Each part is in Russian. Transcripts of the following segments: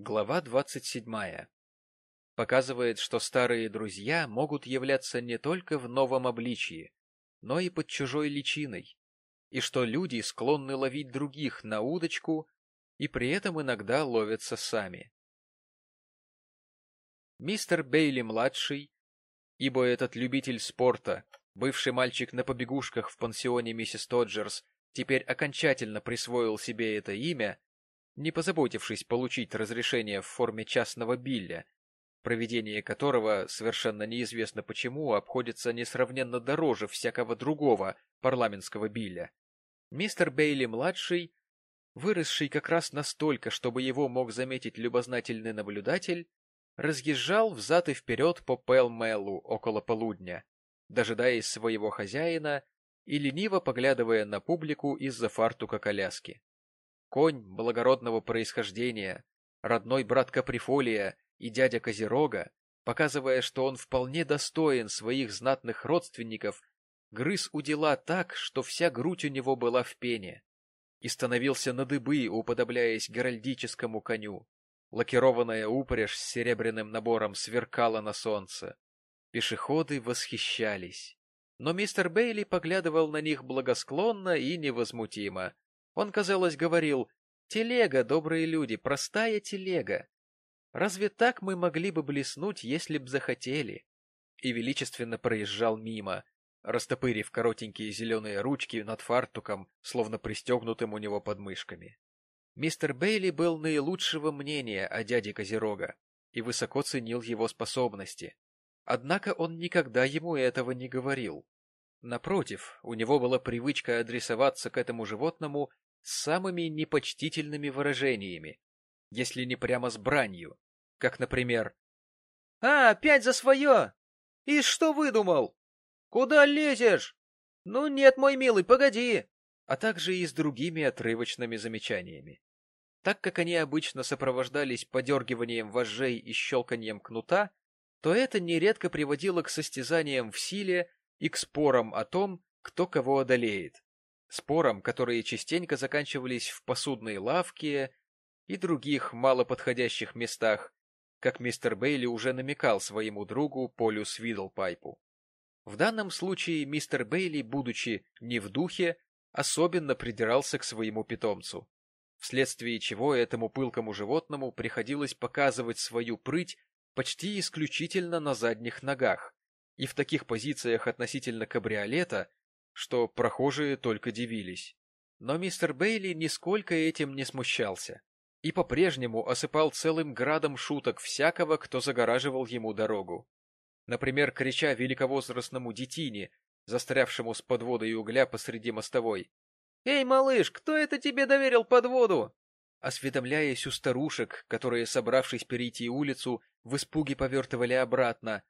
Глава 27. Показывает, что старые друзья могут являться не только в новом обличии, но и под чужой личиной, и что люди склонны ловить других на удочку и при этом иногда ловятся сами. Мистер Бейли-младший, ибо этот любитель спорта, бывший мальчик на побегушках в пансионе миссис Тоджерс, теперь окончательно присвоил себе это имя, не позаботившись получить разрешение в форме частного билля, проведение которого, совершенно неизвестно почему, обходится несравненно дороже всякого другого парламентского билля. Мистер Бейли-младший, выросший как раз настолько, чтобы его мог заметить любознательный наблюдатель, разъезжал взад и вперед по Пэл-Мэлу около полудня, дожидаясь своего хозяина и лениво поглядывая на публику из-за фартука коляски. Конь благородного происхождения, родной брат Каприфолия и дядя Козерога, показывая, что он вполне достоин своих знатных родственников, грыз у дела так, что вся грудь у него была в пене, и становился на дыбы, уподобляясь геральдическому коню. Лакированная упряжь с серебряным набором сверкала на солнце. Пешеходы восхищались. Но мистер Бейли поглядывал на них благосклонно и невозмутимо, он, казалось, говорил, «Телега, добрые люди, простая телега. Разве так мы могли бы блеснуть, если б захотели?» И величественно проезжал мимо, растопырив коротенькие зеленые ручки над фартуком, словно пристегнутым у него подмышками. Мистер Бейли был наилучшего мнения о дяде Козерога и высоко ценил его способности. Однако он никогда ему этого не говорил. Напротив, у него была привычка адресоваться к этому животному с самыми непочтительными выражениями, если не прямо с бранью, как, например, «А, опять за свое! И что выдумал? Куда лезешь? Ну нет, мой милый, погоди!» а также и с другими отрывочными замечаниями. Так как они обычно сопровождались подергиванием вожжей и щелканьем кнута, то это нередко приводило к состязаниям в силе и к спорам о том, кто кого одолеет спорам, которые частенько заканчивались в посудной лавке и других малоподходящих местах, как мистер Бейли уже намекал своему другу Полю Свидлпайпу. В данном случае мистер Бейли, будучи не в духе, особенно придирался к своему питомцу, вследствие чего этому пылкому животному приходилось показывать свою прыть почти исключительно на задних ногах, и в таких позициях относительно кабриолета, что прохожие только дивились. Но мистер Бейли нисколько этим не смущался и по-прежнему осыпал целым градом шуток всякого, кто загораживал ему дорогу. Например, крича великовозрастному детине, застрявшему с подводой угля посреди мостовой. «Эй, малыш, кто это тебе доверил подводу?» Осведомляясь у старушек, которые, собравшись перейти улицу, в испуге повертывали обратно,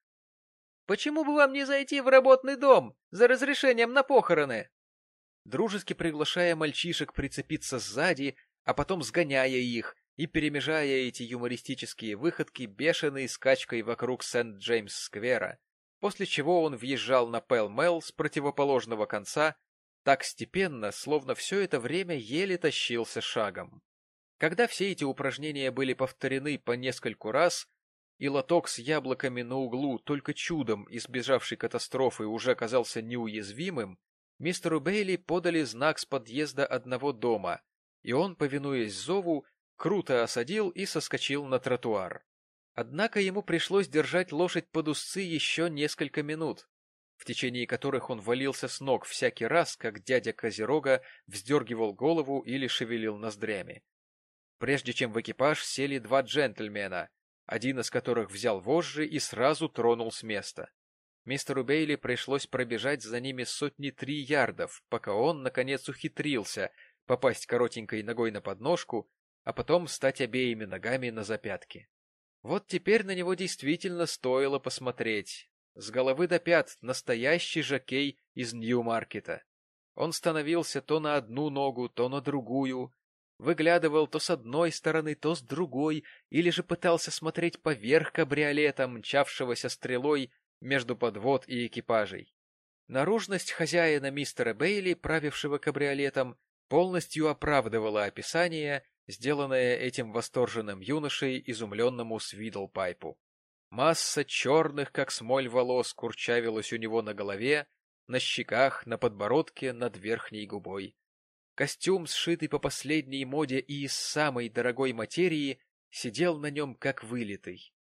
Почему бы вам не зайти в работный дом за разрешением на похороны? Дружески приглашая мальчишек прицепиться сзади, а потом сгоняя их и перемежая эти юмористические выходки бешеной скачкой вокруг Сент-Джеймс-сквера, после чего он въезжал на Пэл-Мэл с противоположного конца так степенно, словно все это время еле тащился шагом. Когда все эти упражнения были повторены по нескольку раз, и лоток с яблоками на углу, только чудом избежавший катастрофы, уже оказался неуязвимым, мистеру Бейли подали знак с подъезда одного дома, и он, повинуясь зову, круто осадил и соскочил на тротуар. Однако ему пришлось держать лошадь под узцы еще несколько минут, в течение которых он валился с ног всякий раз, как дядя Козерога вздергивал голову или шевелил ноздрями. Прежде чем в экипаж сели два джентльмена, один из которых взял вожжи и сразу тронул с места. Мистеру Бейли пришлось пробежать за ними сотни три ярдов, пока он, наконец, ухитрился попасть коротенькой ногой на подножку, а потом встать обеими ногами на запятки. Вот теперь на него действительно стоило посмотреть. С головы до пят настоящий жокей из Нью-Маркета. Он становился то на одну ногу, то на другую, выглядывал то с одной стороны, то с другой, или же пытался смотреть поверх кабриолета, мчавшегося стрелой между подвод и экипажей. Наружность хозяина мистера Бейли, правившего кабриолетом, полностью оправдывала описание, сделанное этим восторженным юношей, изумленному Свидлпайпу. Масса черных, как смоль, волос курчавилась у него на голове, на щеках, на подбородке, над верхней губой. Костюм, сшитый по последней моде и из самой дорогой материи, сидел на нем как вылитый.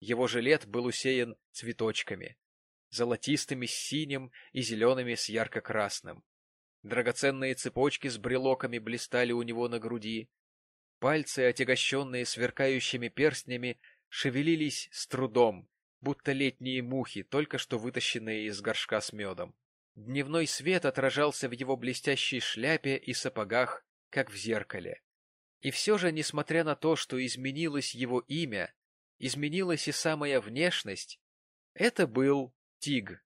Его жилет был усеян цветочками, золотистыми с синим и зелеными с ярко-красным. Драгоценные цепочки с брелоками блистали у него на груди. Пальцы, отягощенные сверкающими перстнями, шевелились с трудом, будто летние мухи, только что вытащенные из горшка с медом. Дневной свет отражался в его блестящей шляпе и сапогах, как в зеркале. И все же, несмотря на то, что изменилось его имя, изменилась и самая внешность, это был Тиг,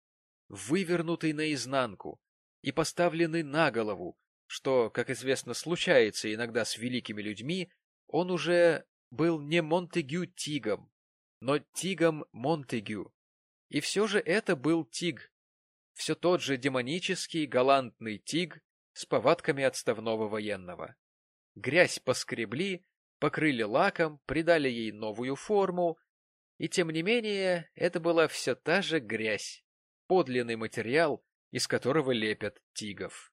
вывернутый наизнанку и поставленный на голову, что, как известно, случается иногда с великими людьми, он уже был не Монтегю Тигом, но Тигом Монтегю. И все же это был Тиг, все тот же демонический галантный Тиг с повадками отставного военного. Грязь поскребли, покрыли лаком, придали ей новую форму, и тем не менее это была все та же грязь, подлинный материал, из которого лепят тигов.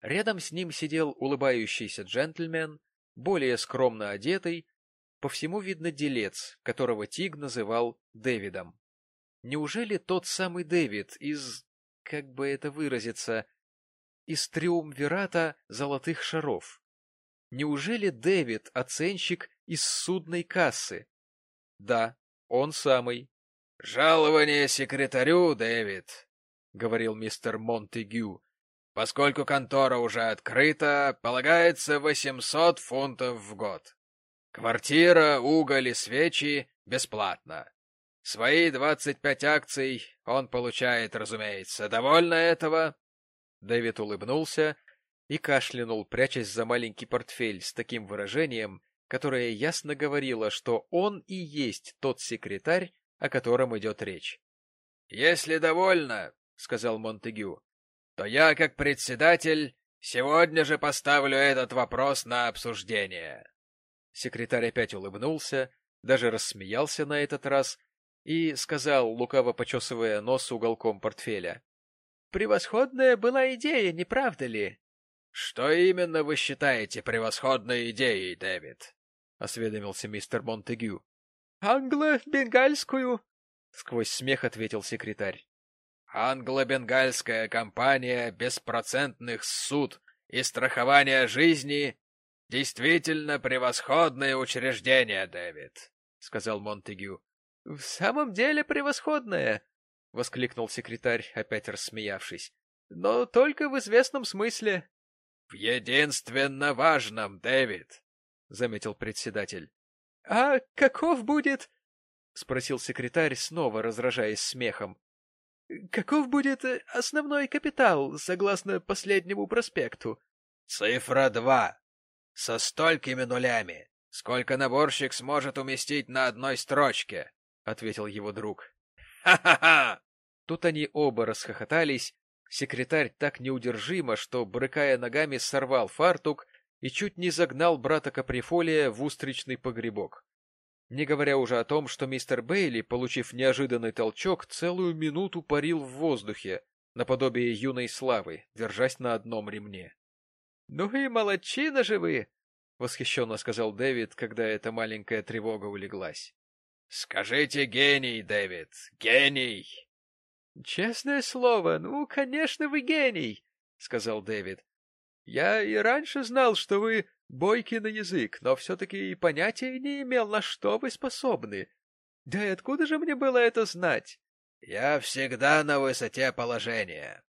Рядом с ним сидел улыбающийся джентльмен, более скромно одетый, по всему видно делец, которого Тиг называл Дэвидом. Неужели тот самый Дэвид из, как бы это выразиться, из триумвирата золотых шаров? Неужели Дэвид — оценщик из судной кассы? Да, он самый. — Жалование секретарю, Дэвид, — говорил мистер Монтегю. — Поскольку контора уже открыта, полагается восемьсот фунтов в год. Квартира, уголь и свечи бесплатно. Свои двадцать пять акций он получает, разумеется. Довольно этого? Дэвид улыбнулся и кашлянул, прячась за маленький портфель с таким выражением, которое ясно говорило, что он и есть тот секретарь, о котором идет речь. — Если довольно, — сказал Монтегю, — то я, как председатель, сегодня же поставлю этот вопрос на обсуждение. Секретарь опять улыбнулся, даже рассмеялся на этот раз и сказал, лукаво почесывая нос уголком портфеля. — Превосходная была идея, не правда ли? — Что именно вы считаете превосходной идеей, Дэвид? — осведомился мистер Монтегю. — Англо-бенгальскую, — сквозь смех ответил секретарь. — Англо-бенгальская компания беспроцентных суд и страхования жизни — Действительно превосходное учреждение, Дэвид, — сказал Монтегю. — В самом деле превосходное, — воскликнул секретарь, опять рассмеявшись. — Но только в известном смысле. — В единственно важном, Дэвид, — заметил председатель. — А каков будет... — спросил секретарь, снова разражаясь смехом. — Каков будет основной капитал, согласно последнему проспекту? — Цифра два, со столькими нулями, сколько наборщик сможет уместить на одной строчке, — ответил его друг. «Ха-ха-ха!» Тут они оба расхохотались. Секретарь так неудержимо, что, брыкая ногами, сорвал фартук и чуть не загнал брата Каприфолия в устричный погребок. Не говоря уже о том, что мистер Бейли, получив неожиданный толчок, целую минуту парил в воздухе, наподобие юной славы, держась на одном ремне. — Ну и молодчина же вы! — восхищенно сказал Дэвид, когда эта маленькая тревога улеглась. — Скажите гений, Дэвид, гений! — Честное слово, ну, конечно, вы гений, — сказал Дэвид. — Я и раньше знал, что вы бойкий на язык, но все-таки и понятия не имел, на что вы способны. Да и откуда же мне было это знать? — Я всегда на высоте положения,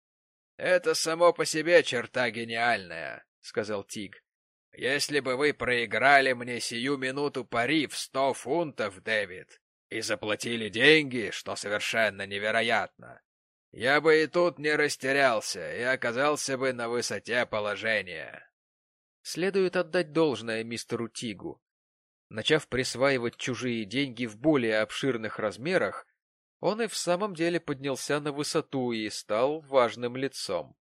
это само по себе черта гениальная, — сказал Тиг. — Если бы вы проиграли мне сию минуту пари в сто фунтов, Дэвид, и заплатили деньги, что совершенно невероятно, я бы и тут не растерялся и оказался бы на высоте положения. Следует отдать должное мистеру Тигу. Начав присваивать чужие деньги в более обширных размерах, он и в самом деле поднялся на высоту и стал важным лицом.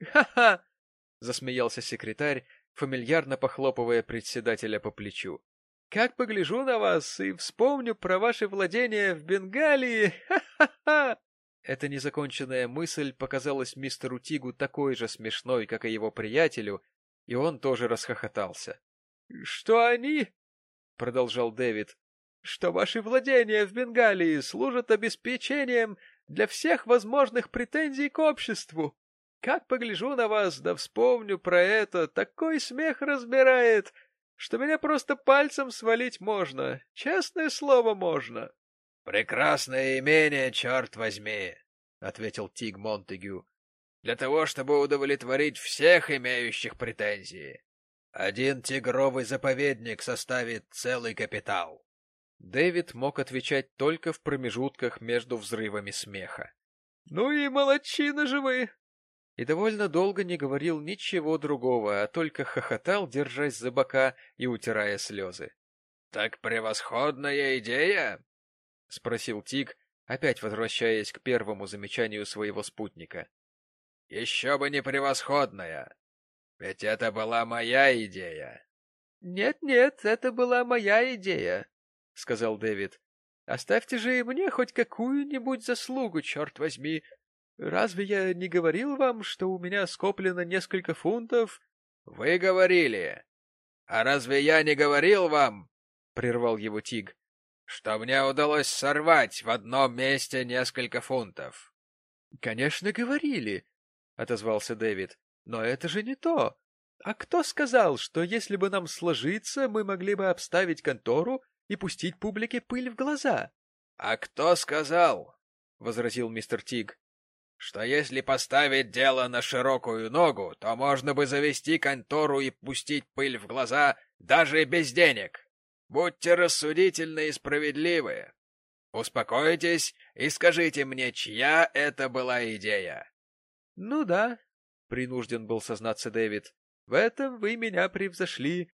«Ха — засмеялся секретарь, фамильярно похлопывая председателя по плечу. — Как погляжу на вас и вспомню про ваши владения в Бенгалии! Ха-ха-ха! Эта незаконченная мысль показалась мистеру Тигу такой же смешной, как и его приятелю, и он тоже расхохотался. — Что они? — продолжал Дэвид. — Что ваши владения в Бенгалии служат обеспечением для всех возможных претензий к обществу. Как погляжу на вас, да вспомню про это, такой смех разбирает, что меня просто пальцем свалить можно, честное слово можно. — Прекрасное имение, черт возьми, — ответил Тиг Монтегю для того, чтобы удовлетворить всех имеющих претензии. Один тигровый заповедник составит целый капитал. Дэвид мог отвечать только в промежутках между взрывами смеха. — Ну и молодчина же вы! И довольно долго не говорил ничего другого, а только хохотал, держась за бока и утирая слезы. — Так превосходная идея! — спросил Тиг, опять возвращаясь к первому замечанию своего спутника. Еще бы не превосходная. Ведь это была моя идея. «Нет, — это была моя идея, — сказал Дэвид. — Оставьте же и мне хоть какую-нибудь заслугу, черт возьми. Разве я не говорил вам, что у меня скоплено несколько фунтов? — Вы говорили. А разве я не говорил вам, — прервал его Тиг, — что мне удалось сорвать в одном месте несколько фунтов? — Конечно, говорили, — отозвался Дэвид. — Но это же не то. А кто сказал, что если бы нам сложиться, мы могли бы обставить контору и пустить публике пыль в глаза? — А кто сказал, — возразил мистер Тиг, — что если поставить дело на широкую ногу, то можно бы завести контору и пустить пыль в глаза даже без денег? Будьте рассудительны и справедливы. Успокойтесь и скажите мне, чья это была идея. — Ну да, — принужден был сознаться Дэвид, — в этом вы меня превзошли.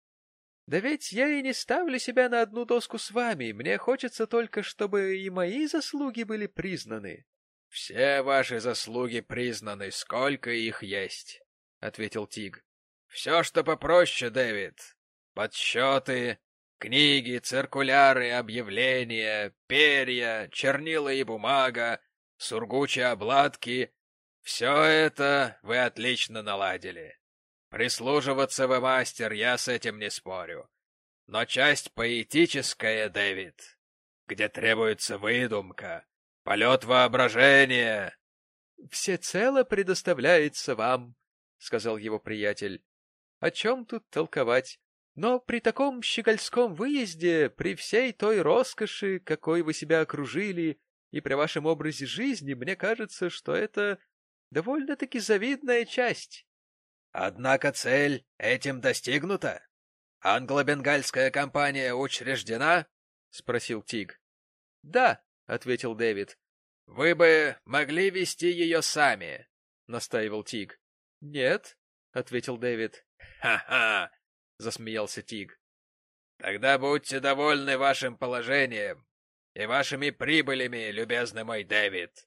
Да ведь я и не ставлю себя на одну доску с вами, мне хочется только, чтобы и мои заслуги были признаны. — Все ваши заслуги признаны, сколько их есть, — ответил Тиг. — Все, что попроще, Дэвид. Подсчеты, книги, циркуляры, объявления, перья, чернила и бумага, сургучие обладки все это вы отлично наладили. Прислуживаться вы мастер, я с этим не спорю. Но часть поэтическая, Дэвид, где требуется выдумка, полет воображения... — Всецело предоставляется вам, — сказал его приятель. — О чем тут толковать? Но при таком щегольском выезде, при всей той роскоши, какой вы себя окружили, и при вашем образе жизни, мне кажется, что это довольно-таки завидная часть. Однако цель этим достигнута? Англо-бенгальская компания учреждена? — спросил Тиг. — Да, — ответил Дэвид. — Вы бы могли вести ее сами, — настаивал Тиг. — Нет, — ответил Дэвид. «Ха — засмеялся Тиг. — Тогда будьте довольны вашим положением и вашими прибылями, любезный мой Дэвид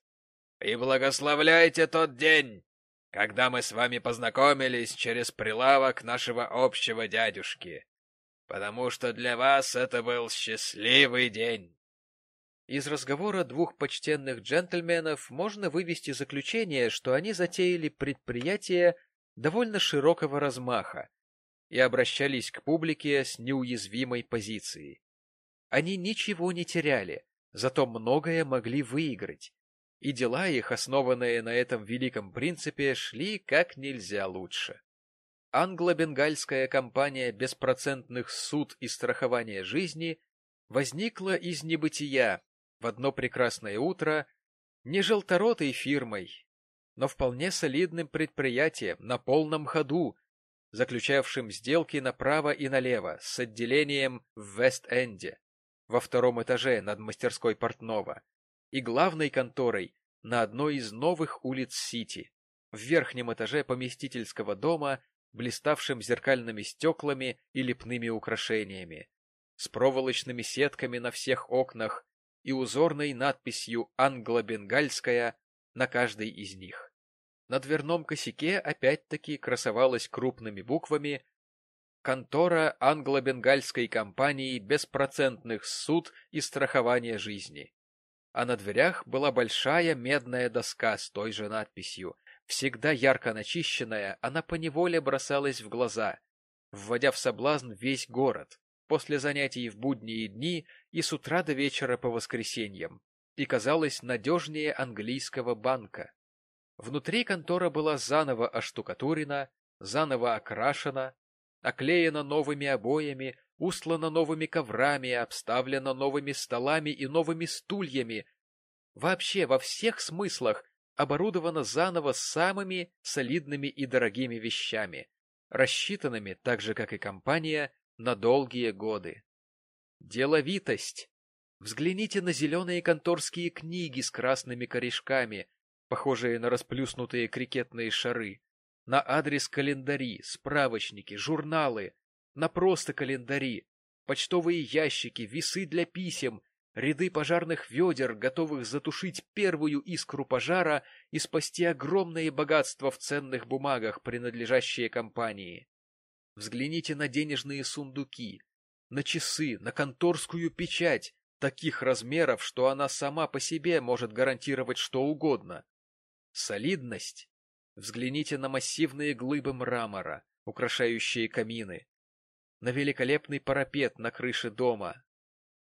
и благословляйте тот день, когда мы с вами познакомились через прилавок нашего общего дядюшки, потому что для вас это был счастливый день. Из разговора двух почтенных джентльменов можно вывести заключение, что они затеяли предприятие довольно широкого размаха и обращались к публике с неуязвимой позицией. Они ничего не теряли, зато многое могли выиграть, и дела их, основанные на этом великом принципе, шли как нельзя лучше. Англо-бенгальская компания беспроцентных суд и страхования жизни возникла из небытия в одно прекрасное утро не желторотой фирмой, но вполне солидным предприятием на полном ходу, заключавшим сделки направо и налево с отделением в Вест-Энде, во втором этаже над мастерской портного, и главной конторой на одной из новых улиц Сити, в верхнем этаже поместительского дома, блиставшим зеркальными стеклами и лепными украшениями, с проволочными сетками на всех окнах и узорной надписью «Англо-Бенгальская» на каждой из них. На дверном косяке опять-таки красовалось крупными буквами контора англо-бенгальской компании беспроцентных суд и страхования жизни. А на дверях была большая медная доска с той же надписью. Всегда ярко начищенная, она поневоле бросалась в глаза, вводя в соблазн весь город, после занятий в будние дни и с утра до вечера по воскресеньям, и казалась надежнее английского банка. Внутри контора была заново оштукатурена, заново окрашена, оклеена новыми обоями, устлана новыми коврами, обставлена новыми столами и новыми стульями. Вообще, во всех смыслах оборудована заново самыми солидными и дорогими вещами, рассчитанными, так же как и компания, на долгие годы. Деловитость. Взгляните на зеленые конторские книги с красными корешками, похожие на расплюснутые крикетные шары, на адрес календари, справочники, журналы, на просто календари, почтовые ящики, весы для писем, ряды пожарных ведер, готовых затушить первую искру пожара и спасти огромное богатство в ценных бумагах, принадлежащие компании. Взгляните на денежные сундуки, на часы, на конторскую печать, таких размеров, что она сама по себе может гарантировать что угодно. Солидность. Взгляните на массивные глыбы мрамора, украшающие камины, на великолепный парапет на крыше дома.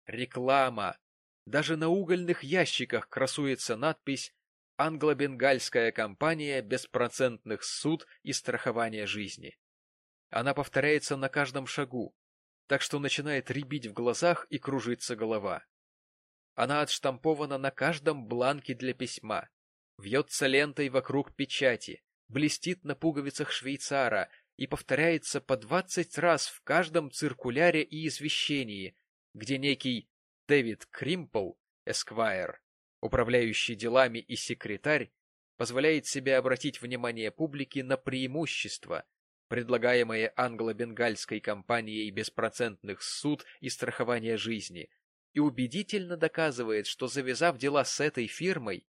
Реклама. Даже на угольных ящиках красуется надпись «Англо-Бенгальская компания беспроцентных суд и страхования жизни». Она повторяется на каждом шагу, так что начинает рябить в глазах и кружится голова. Она отштампована на каждом бланке для письма, вьется лентой вокруг печати, блестит на пуговицах швейцара и повторяется по двадцать раз в каждом циркуляре и извещении, где некий Дэвид Кримпл, эсквайр, управляющий делами и секретарь, позволяет себе обратить внимание публики на преимущества, предлагаемые англо-бенгальской компанией беспроцентных суд и страхования жизни, и убедительно доказывает, что завязав дела с этой фирмой,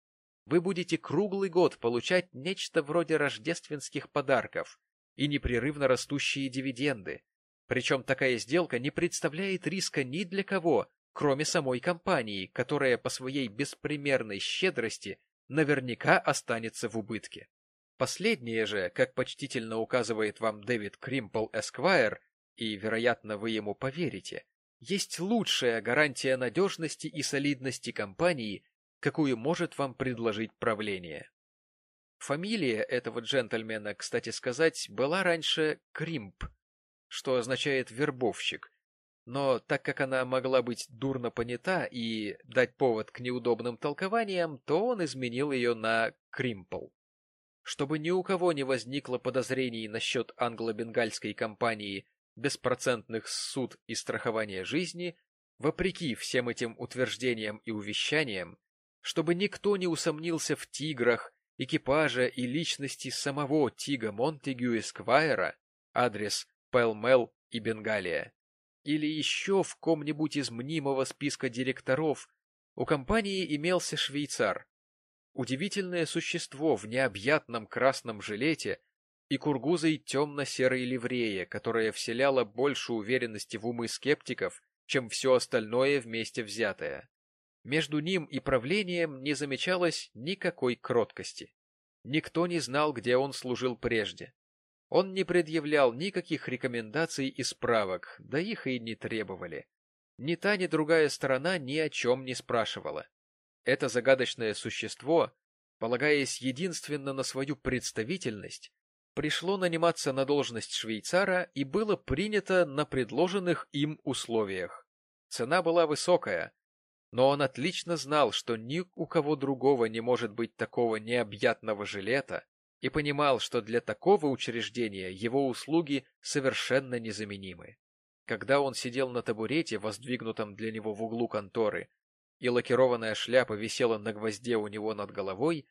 вы будете круглый год получать нечто вроде рождественских подарков и непрерывно растущие дивиденды. Причем такая сделка не представляет риска ни для кого, кроме самой компании, которая по своей беспримерной щедрости наверняка останется в убытке. Последнее же, как почтительно указывает вам Дэвид Кримпл Эсквайр, и, вероятно, вы ему поверите, есть лучшая гарантия надежности и солидности компании, какую может вам предложить правление. Фамилия этого джентльмена, кстати сказать, была раньше Кримп, что означает «вербовщик», но так как она могла быть дурно понята и дать повод к неудобным толкованиям, то он изменил ее на Кримпл. Чтобы ни у кого не возникло подозрений насчет англо-бенгальской компании беспроцентных суд и страхования жизни, вопреки всем этим утверждениям и увещаниям, чтобы никто не усомнился в тиграх, экипаже и личности самого Тига Монтегю Эсквайра, адрес Пэлмел и Бенгалия, или еще в ком-нибудь из мнимого списка директоров, у компании имелся швейцар, Удивительное существо в необъятном красном жилете и кургузой темно-серой ливрее, которая вселяла больше уверенности в умы скептиков, чем все остальное вместе взятое. Между ним и правлением не замечалось никакой кроткости. Никто не знал, где он служил прежде. Он не предъявлял никаких рекомендаций и справок, да их и не требовали. Ни та, ни другая сторона ни о чем не спрашивала. Это загадочное существо, полагаясь единственно на свою представительность, пришло наниматься на должность швейцара и было принято на предложенных им условиях. Цена была высокая, но он отлично знал, что ни у кого другого не может быть такого необъятного жилета, и понимал, что для такого учреждения его услуги совершенно незаменимы. Когда он сидел на табурете, воздвигнутом для него в углу конторы, и лакированная шляпа висела на гвозде у него над головой,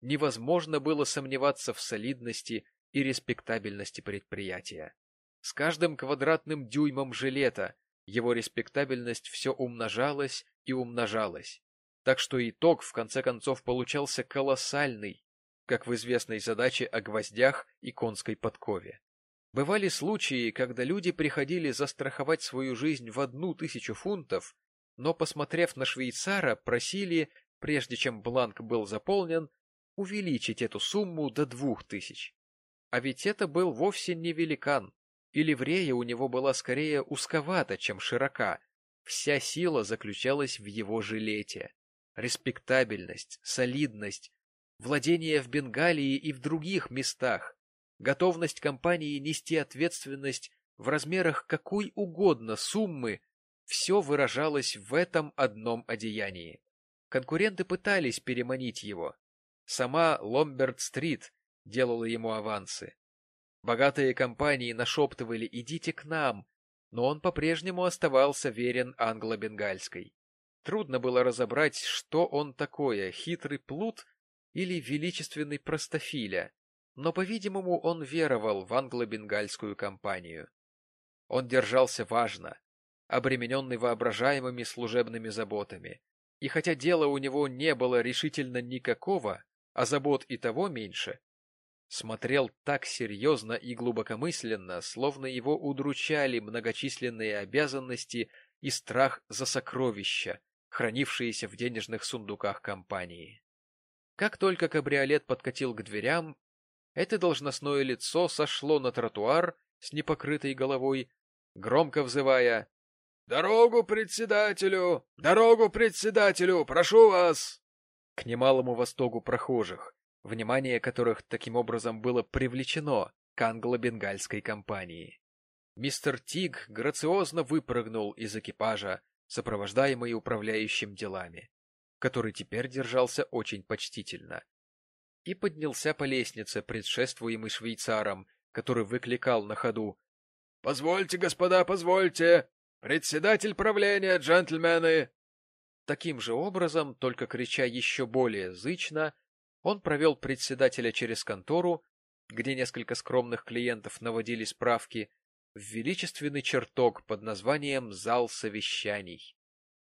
невозможно было сомневаться в солидности и респектабельности предприятия. С каждым квадратным дюймом жилета его респектабельность все умножалась и умножалась, так что итог в конце концов получался колоссальный, как в известной задаче о гвоздях и конской подкове. Бывали случаи, когда люди приходили застраховать свою жизнь в одну тысячу фунтов, но, посмотрев на швейцара, просили, прежде чем бланк был заполнен, увеличить эту сумму до двух тысяч. А ведь это был вовсе не великан, и ливрея у него была скорее узковата, чем широка. Вся сила заключалась в его жилете. Респектабельность, солидность, владение в Бенгалии и в других местах, готовность компании нести ответственность в размерах какой угодно суммы, все выражалось в этом одном одеянии. Конкуренты пытались переманить его. Сама Ломберт-стрит делала ему авансы. Богатые компании нашептывали «идите к нам», но он по-прежнему оставался верен англо-бенгальской. Трудно было разобрать, что он такое, хитрый плут или величественный простофиля, но, по-видимому, он веровал в англо-бенгальскую компанию. Он держался важно, обремененный воображаемыми служебными заботами, и хотя дела у него не было решительно никакого, а забот и того меньше, смотрел так серьезно и глубокомысленно, словно его удручали многочисленные обязанности и страх за сокровища, хранившиеся в денежных сундуках компании. Как только кабриолет подкатил к дверям, это должностное лицо сошло на тротуар с непокрытой головой, громко взывая «Дорогу председателю! Дорогу председателю! Прошу вас!» К немалому восторгу прохожих, внимание которых таким образом было привлечено к англо-бенгальской компании. Мистер Тиг грациозно выпрыгнул из экипажа, сопровождаемый управляющим делами, который теперь держался очень почтительно и поднялся по лестнице, предшествуемый швейцаром, который выкликал на ходу. — Позвольте, господа, позвольте! Председатель правления, джентльмены! Таким же образом, только крича еще более зычно, он провел председателя через контору, где несколько скромных клиентов наводили справки, в величественный чертог под названием «Зал совещаний».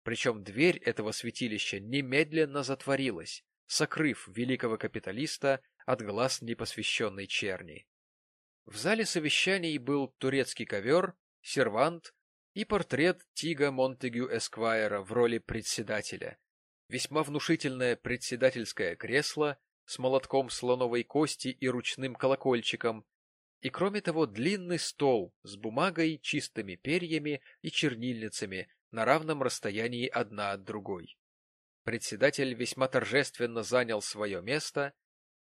Причем дверь этого святилища немедленно затворилась, сокрыв великого капиталиста от глаз непосвященной черни. В зале совещаний был турецкий ковер, сервант и портрет Тига Монтегю Эсквайра в роли председателя, весьма внушительное председательское кресло с молотком слоновой кости и ручным колокольчиком, и, кроме того, длинный стол с бумагой, чистыми перьями и чернильницами на равном расстоянии одна от другой. Председатель весьма торжественно занял свое место,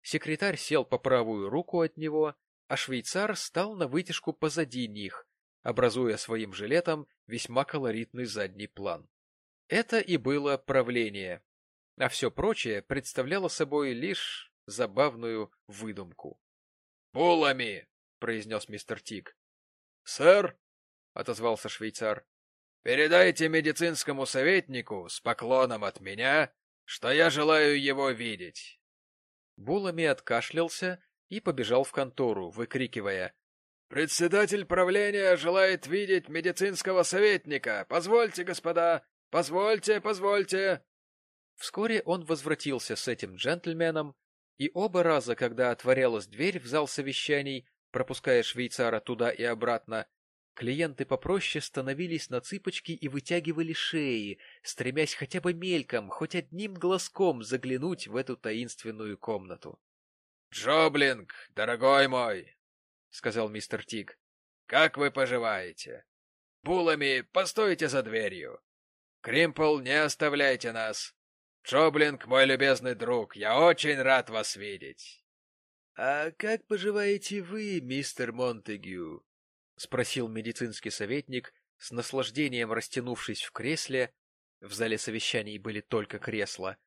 секретарь сел по правую руку от него, а швейцар стал на вытяжку позади них, образуя своим жилетом весьма колоритный задний план. Это и было правление, а все прочее представляло собой лишь забавную выдумку. — Булами! — произнес мистер Тик. — Сэр! — отозвался швейцар. Передайте медицинскому советнику с поклоном от меня, что я желаю его видеть. Булами откашлялся и побежал в контору, выкрикивая «Председатель правления желает видеть медицинского советника! Позвольте, господа! Позвольте, позвольте!» Вскоре он возвратился с этим джентльменом, и оба раза, когда отворялась дверь в зал совещаний, пропуская швейцара туда и обратно, Клиенты попроще становились на цыпочки и вытягивали шеи, стремясь хотя бы мельком, хоть одним глазком заглянуть в эту таинственную комнату. — Джоблинг, дорогой мой, — сказал мистер Тиг, — как вы поживаете? Булами, постойте за дверью. Кримпл, не оставляйте нас. Джоблинг, мой любезный друг, я очень рад вас видеть. — А как поживаете вы, мистер Монтегю? — спросил медицинский советник, с наслаждением растянувшись в кресле, в зале совещаний были только кресла,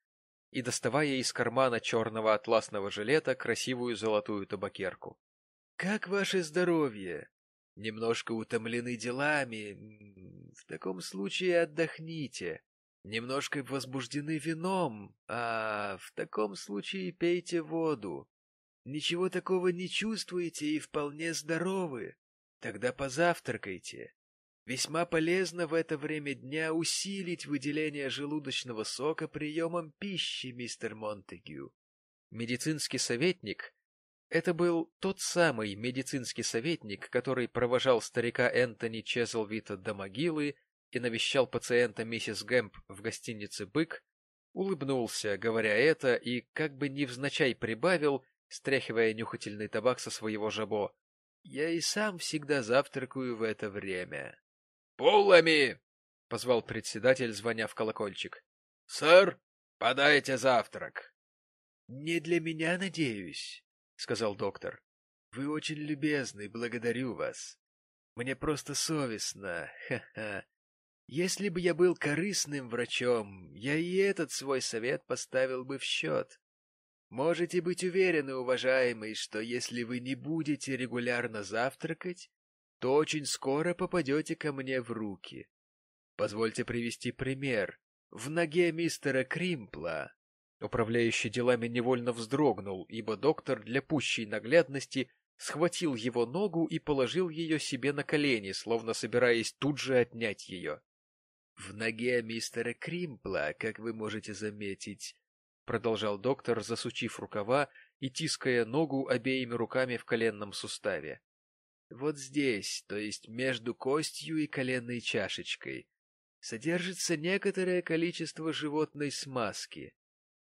и доставая из кармана черного атласного жилета красивую золотую табакерку. — Как ваше здоровье? Немножко утомлены делами. В таком случае отдохните. Немножко возбуждены вином, а в таком случае пейте воду. Ничего такого не чувствуете и вполне здоровы. Тогда позавтракайте. Весьма полезно в это время дня усилить выделение желудочного сока приемом пищи, мистер Монтегю. Медицинский советник, Это был тот самый медицинский советник, который провожал старика Энтони Чезлвита до могилы и навещал пациента миссис Гэмп в гостинице «Бык», улыбнулся, говоря это, и как бы невзначай прибавил, стряхивая нюхательный табак со своего жабо. «Я и сам всегда завтракаю в это время». «Пулами!» — позвал председатель, звоня в колокольчик. — Сэр, подайте завтрак. — Не для меня, надеюсь, — сказал доктор. — Вы очень любезны, благодарю вас. Мне просто совестно, ха-ха. Если бы я был корыстным врачом, я и этот свой совет поставил бы в счет. Можете быть уверены, уважаемый, что если вы не будете регулярно завтракать, то очень скоро попадете ко мне в руки. Позвольте привести пример. В ноге мистера Кримпла. Управляющий делами невольно вздрогнул, ибо доктор для пущей наглядности схватил его ногу и положил ее себе на колени, словно собираясь тут же отнять ее. — В ноге мистера Кримпла, как вы можете заметить, — продолжал доктор, засучив рукава и тиская ногу обеими руками в коленном суставе. — Вот здесь, то есть между костью и коленной чашечкой, содержится некоторое количество животной смазки. —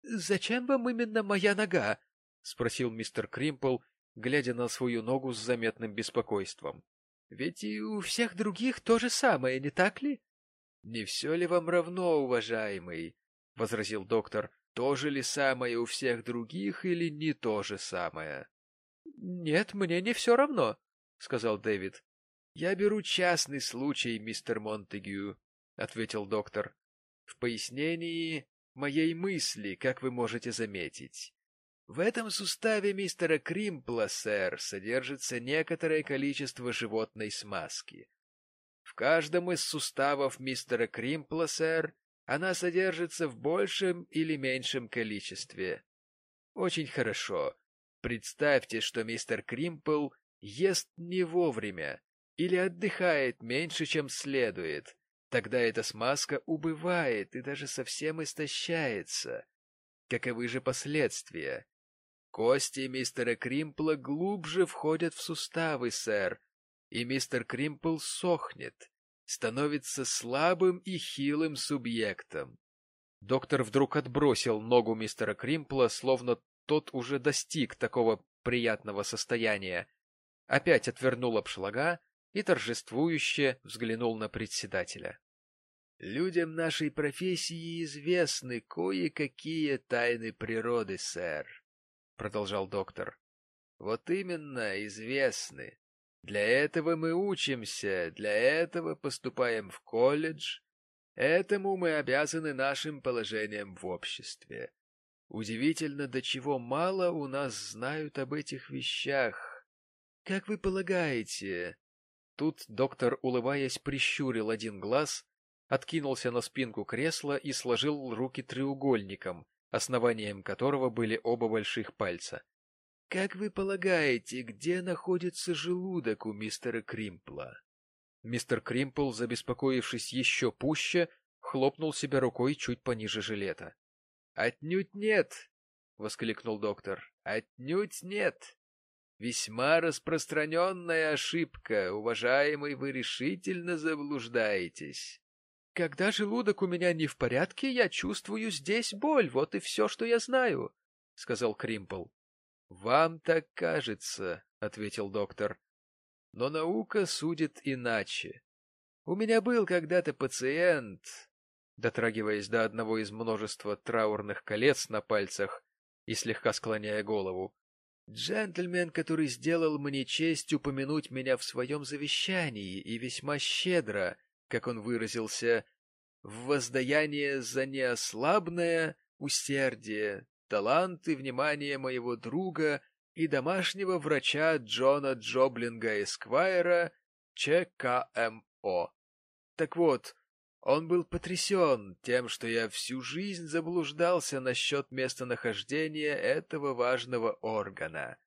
Зачем вам именно моя нога? — спросил мистер Кримпл, глядя на свою ногу с заметным беспокойством. — Ведь и у всех других то же самое, не так ли? — Не все ли вам равно, уважаемый? — возразил доктор. — То же ли самое у всех других или не то же самое? — Нет, мне не все равно, — сказал Дэвид. — Я беру частный случай, мистер Монтегю, — ответил доктор. — В пояснении моей мысли, как вы можете заметить. В этом суставе мистера Кримпла, сэр, содержится некоторое количество животной смазки. В каждом из суставов мистера Кримпла, сэр, она содержится в большем или меньшем количестве. Очень хорошо. Представьте, что мистер Кримпл ест не вовремя или отдыхает меньше, чем следует, Тогда эта смазка убывает и даже совсем истощается. Каковы же последствия? Кости мистера Кримпла глубже входят в суставы, сэр, и мистер Кримпл сохнет, становится слабым и хилым субъектом. Доктор вдруг отбросил ногу мистера Кримпла, словно тот уже достиг такого приятного состояния, опять отвернул обшлага и торжествующе взглянул на председателя. Людям нашей профессии известны кое-какие тайны природы, сэр, — продолжал доктор. — Вот именно, известны. Для этого мы учимся, для этого поступаем в колледж, этому мы обязаны нашим положением в обществе. Удивительно, до чего мало у нас знают об этих вещах. Как вы полагаете? Тут доктор, улыбаясь, прищурил один глаз откинулся на спинку кресла и сложил руки треугольником, основанием которого были оба больших пальца. — Как вы полагаете, где находится желудок у мистера Кримпла? Мистер Кримпл, забеспокоившись еще пуще, хлопнул себя рукой чуть пониже жилета. — Отнюдь нет! — воскликнул доктор. — Отнюдь нет! Весьма распространенная ошибка, уважаемый, вы решительно заблуждаетесь. Когда желудок у меня не в порядке, я чувствую здесь боль, вот и все, что я знаю, — сказал Кримпл. — Вам так кажется, — ответил доктор. — Но наука судит иначе. У меня был когда-то пациент, дотрагиваясь до одного из множества траурных колец на пальцах и слегка склоняя голову, джентльмен, который сделал мне честь упомянуть меня в своем завещании и весьма щедро как он выразился, в воздаяние за неослабное усердие, талант и внимание моего друга и домашнего врача Джона Джоблинга Эсквайра, ЧКМО. Так вот, он был потрясен тем, что я всю жизнь заблуждался насчет местонахождения этого важного органа.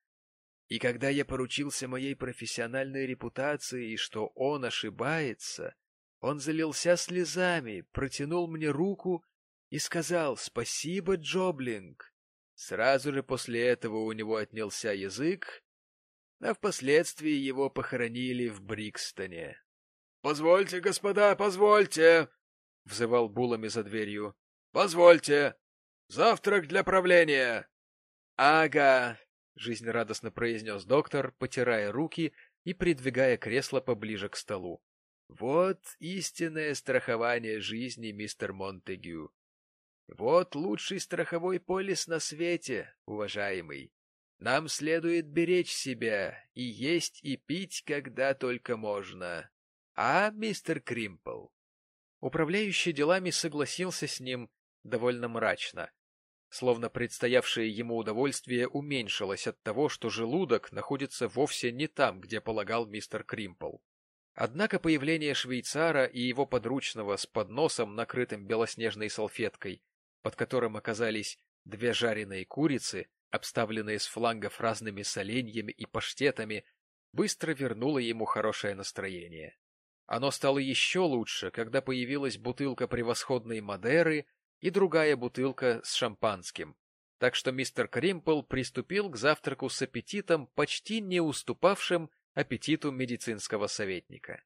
И когда я поручился моей профессиональной репутации, и что он ошибается, он залился слезами, протянул мне руку и сказал «Спасибо, Джоблинг». Сразу же после этого у него отнялся язык, а впоследствии его похоронили в Брикстоне. — Позвольте, господа, позвольте! — взывал Булами за дверью. — Позвольте! Завтрак для правления! — Ага! — жизнерадостно произнес доктор, потирая руки и придвигая кресло поближе к столу. — Вот истинное страхование жизни, мистер Монтегю. Вот лучший страховой полис на свете, уважаемый. Нам следует беречь себя и есть и пить, когда только можно. А, мистер Кримпл? Управляющий делами согласился с ним довольно мрачно, словно предстоявшее ему удовольствие уменьшилось от того, что желудок находится вовсе не там, где полагал мистер Кримпл. Однако появление швейцара и его подручного с подносом, накрытым белоснежной салфеткой, под которым оказались две жареные курицы, обставленные с флангов разными соленьями и паштетами, быстро вернуло ему хорошее настроение. Оно стало еще лучше, когда появилась бутылка превосходной Мадеры и другая бутылка с шампанским, так что мистер Кримпл приступил к завтраку с аппетитом, почти не уступавшим аппетиту медицинского советника.